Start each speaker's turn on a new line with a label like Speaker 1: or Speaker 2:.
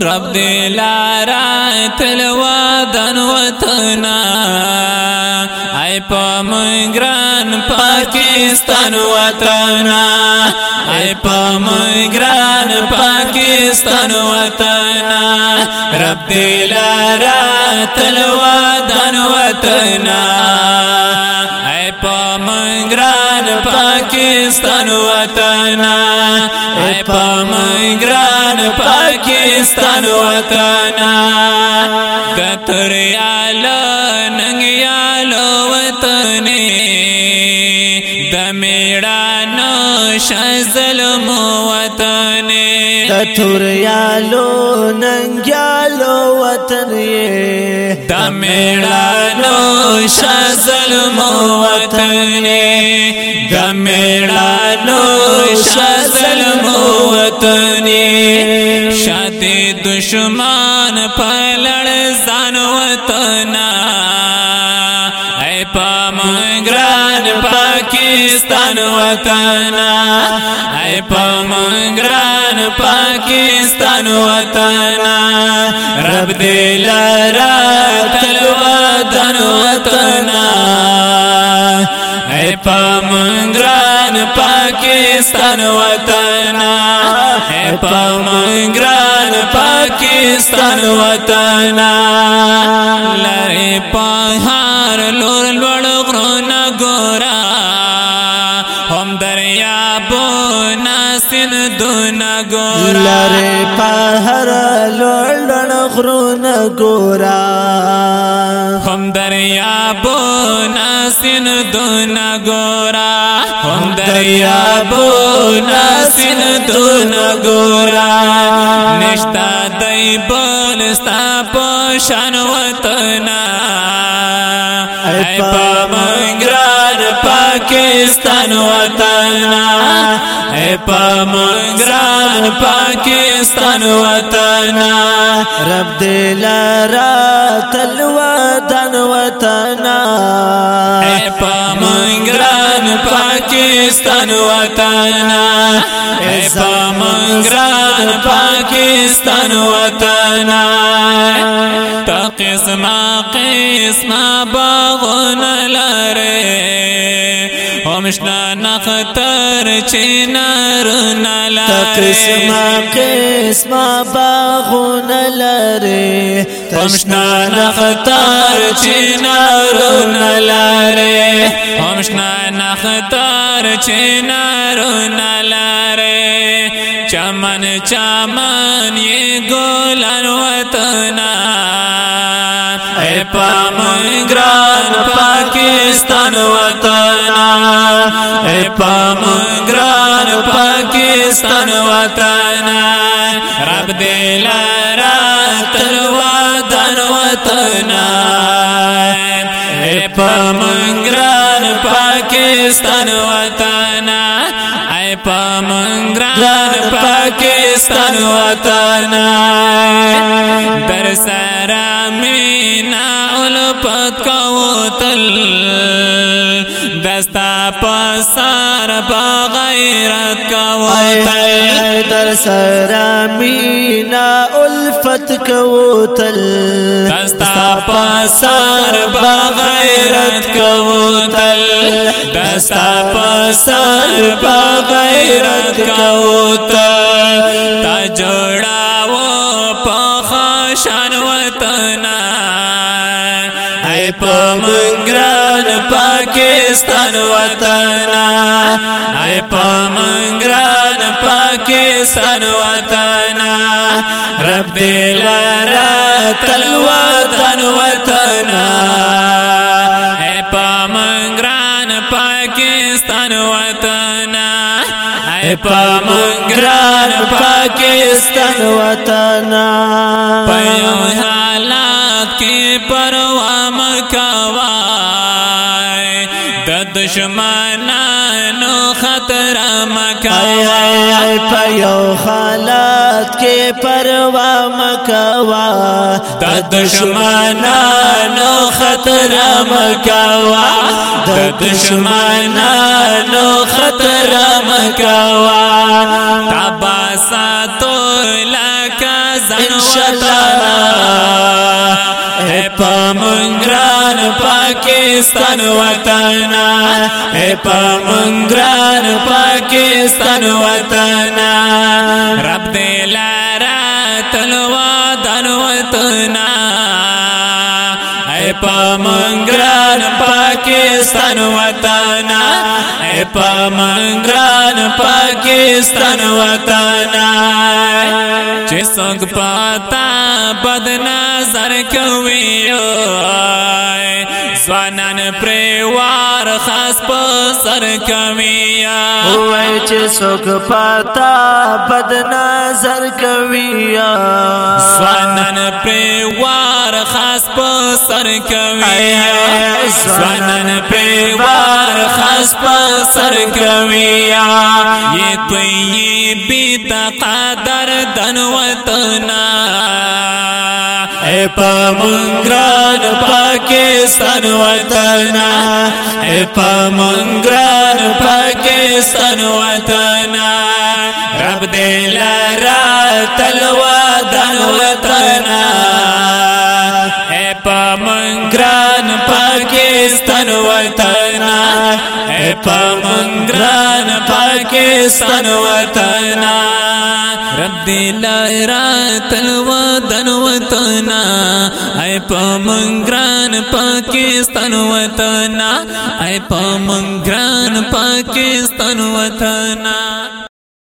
Speaker 1: رب دلارا تلوا دن وطنا۔ اے پا مگران پاکستان وطنا۔ اے پا مگران پاکستان وطنا۔ رب دلارا تلوا دن وطنا۔ اے پا مگران پاکستان وطنا۔ اے پا مگران پاکستان وطنا کتر یالا ننگ یالا وطنی دمیڑانا شزلم وطنی
Speaker 2: کتر یالو ننگیالو وطن یہ
Speaker 1: دمیڑانو شزلم وطنی دمیڑانو دشمن پلڑ زان وطنا۔ اے پا منگران پاکستان وطنا۔ اے پا منگران پاکستان وطنا۔ رب دلارا تلوا دن وطنا۔ اے پا منگران پاکستان وطنا۔ اے پا منگران پاکستان وطنا لرے پہار لور لوڑ غرون گورا. بونا سندون گورا.
Speaker 2: لرے پہر لوڑن غرون گورا.
Speaker 1: ہم دریا بونا سندون گورا. ہم دریا بونا سندون گورا. نشتا دئی بولستا پوشن وطنا. اے پا منگران پاکستان وطنا. اے پا منگران پاکستان وطنا
Speaker 2: رب دلارا تلوا دن وطنا
Speaker 1: اے پا منگران پاکستان وطنا اے پا منگران پاکستان وطنا تا قسم قسم باغن لره همشنا نختر چنار
Speaker 2: قسم
Speaker 1: نلره
Speaker 2: قسم باغون لري
Speaker 1: همشنا نختار چنار نلاره همشنا نختار چنار نلاره چمن چمن یہ گولن وطنا. اے پا منگران پاکستان وطنا اے پا منگران پاکستان وطنا رب دلارا تلوا دن وطنا اے پا منگران پاکستان وطنا اے پا منگران پاکستان وطنا در سرا مینا الپت کوتل دستا پسار بغیرت کوتل
Speaker 2: در سرا مینا الفت کوتل
Speaker 1: دستا پسار بغیرت کوتل دستا پسار بغیرت کوتل تا پاکستان وطنا اے پا منگران پاکستان وطنا رب دلارا تلوا دن وطنا اے پا منگران پاکستان وطنا اے پا منگران پاکستان
Speaker 2: وطنا
Speaker 1: پیو حالات کی پروا مکوائے دشمنانو خطر مکوائے
Speaker 2: پیو حالات کے پروا مکوا.
Speaker 1: د دشمنانو خطر مکوا. د دشمنانو خطر مکوا. تبا ساتو لکا
Speaker 2: انشاءاللہ
Speaker 1: پاکستان وطنا اے پامنگران پاکستان وطنا رب دلارا تلوا دن وطن اے پامنگران پاکستان وطن اے پامنگران پاکستان وطنا چسنگ پاتا بدنا زر کوي سوانان پریوار خاص په سر کوي
Speaker 2: وای چې څوک پتا بد نظر کوي
Speaker 1: سوانان پریوار خاص په سر کوي سوانان پریوار خاص په سر کوي یہ طیبی تقدر دن وطنا۔ اے پامنگران پاکستان وطنا۔ اے پامنگران پاکستان وطنا۔ رب دلارا تلوا دن وطنا۔ اے پامنگران پاکستان وطنا۔ اے پامنگران پاکستان وطنا رب دلائی رات دن وطنا، اے پامنگران پاکستان وطنا، اے پامنگران پاکستان وطنا۔